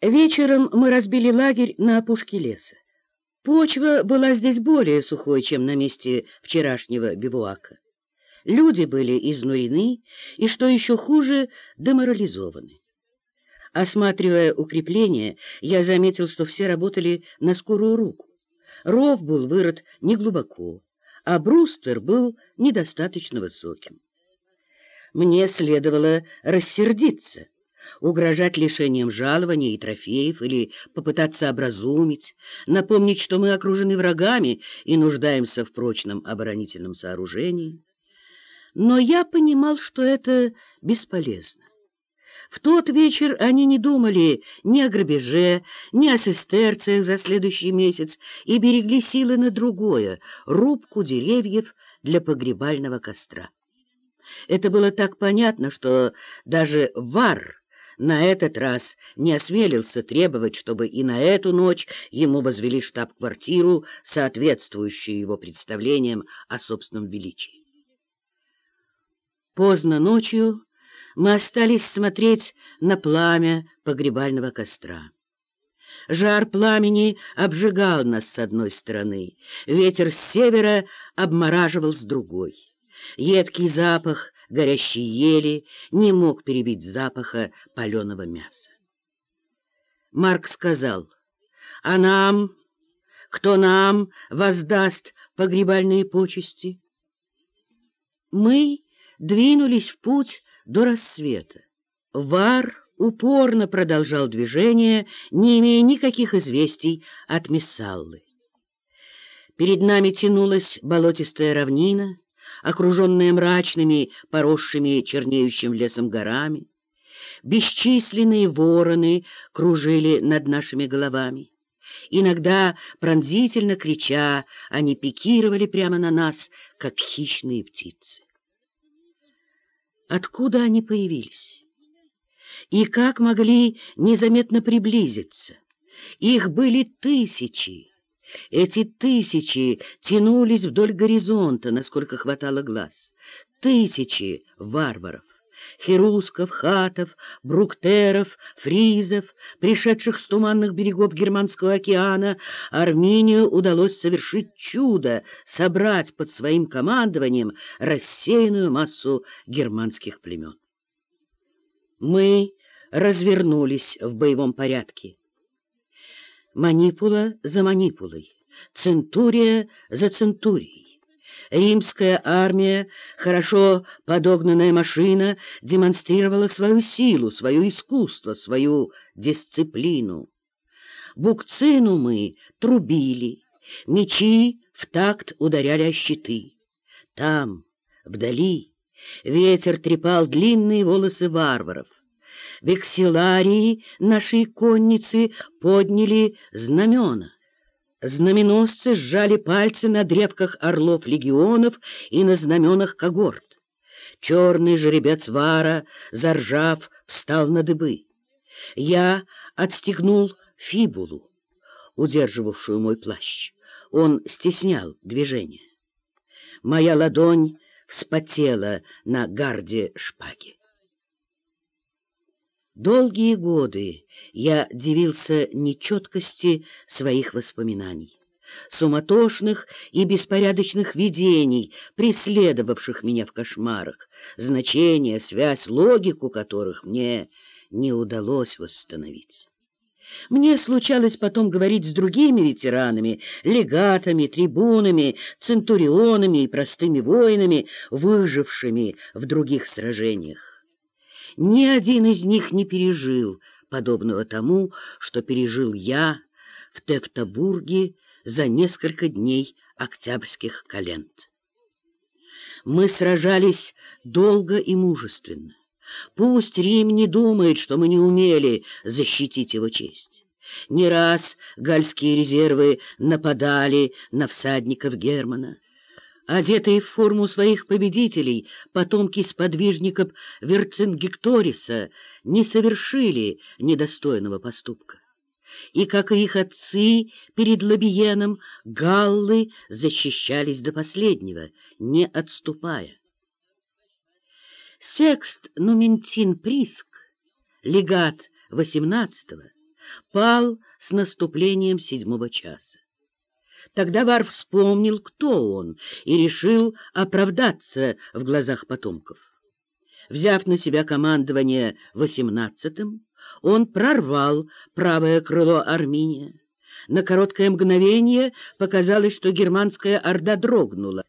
Вечером мы разбили лагерь на опушке леса. Почва была здесь более сухой, чем на месте вчерашнего бивуака. Люди были изнурены и, что еще хуже, деморализованы. Осматривая укрепления, я заметил, что все работали на скорую руку. Ров был вырыт неглубоко, а бруствер был недостаточно высоким. Мне следовало рассердиться — угрожать лишением жалований и трофеев или попытаться образумить, напомнить, что мы окружены врагами и нуждаемся в прочном оборонительном сооружении. Но я понимал, что это бесполезно. В тот вечер они не думали ни о грабеже, ни о сестерциях за следующий месяц и берегли силы на другое — рубку деревьев для погребального костра. Это было так понятно, что даже вар на этот раз не осмелился требовать, чтобы и на эту ночь ему возвели штаб-квартиру, соответствующую его представлениям о собственном величии. Поздно ночью мы остались смотреть на пламя погребального костра. Жар пламени обжигал нас с одной стороны, ветер с севера обмораживал с другой. Едкий запах горящей ели не мог перебить запаха паленого мяса. Марк сказал, «А нам, кто нам воздаст погребальные почести?» Мы двинулись в путь до рассвета. Вар упорно продолжал движение, не имея никаких известий от Мессаллы. Перед нами тянулась болотистая равнина, окруженная мрачными, поросшими чернеющим лесом горами. Бесчисленные вороны кружили над нашими головами. Иногда, пронзительно крича, они пикировали прямо на нас, как хищные птицы. Откуда они появились? И как могли незаметно приблизиться? Их были тысячи. Эти тысячи тянулись вдоль горизонта, насколько хватало глаз. Тысячи варваров, херусков, хатов, бруктеров, фризов, пришедших с туманных берегов Германского океана, Армению удалось совершить чудо, собрать под своим командованием рассеянную массу германских племен. Мы развернулись в боевом порядке манипула за манипулой, центурия за центурией. Римская армия, хорошо подогнанная машина, демонстрировала свою силу, свое искусство, свою дисциплину. Букцину мы трубили, мечи в такт ударяли о щиты. Там, вдали, ветер трепал длинные волосы варваров векселарии нашей конницы подняли знамена. Знаменосцы сжали пальцы на древках орлов легионов и на знаменах когорт. Черный жеребец Вара, заржав, встал на дыбы. Я отстегнул фибулу, удерживавшую мой плащ. Он стеснял движение. Моя ладонь вспотела на гарде шпаги. Долгие годы я дивился нечеткости своих воспоминаний, суматошных и беспорядочных видений, преследовавших меня в кошмарах, значение, связь, логику которых мне не удалось восстановить. Мне случалось потом говорить с другими ветеранами, легатами, трибунами, центурионами и простыми воинами, выжившими в других сражениях. Ни один из них не пережил подобного тому, что пережил я в Тевтобурге за несколько дней октябрьских календ. Мы сражались долго и мужественно. Пусть Рим не думает, что мы не умели защитить его честь. Не раз гальские резервы нападали на всадников Германа. Одетые в форму своих победителей, потомки сподвижников Верцингекториса не совершили недостойного поступка. И, как и их отцы перед Лабиеном, галлы защищались до последнего, не отступая. Секст Нументин Приск, легат XVIII пал с наступлением седьмого часа. Тогда Вар вспомнил, кто он, и решил оправдаться в глазах потомков. Взяв на себя командование восемнадцатым, он прорвал правое крыло Армения. На короткое мгновение показалось, что германская орда дрогнула.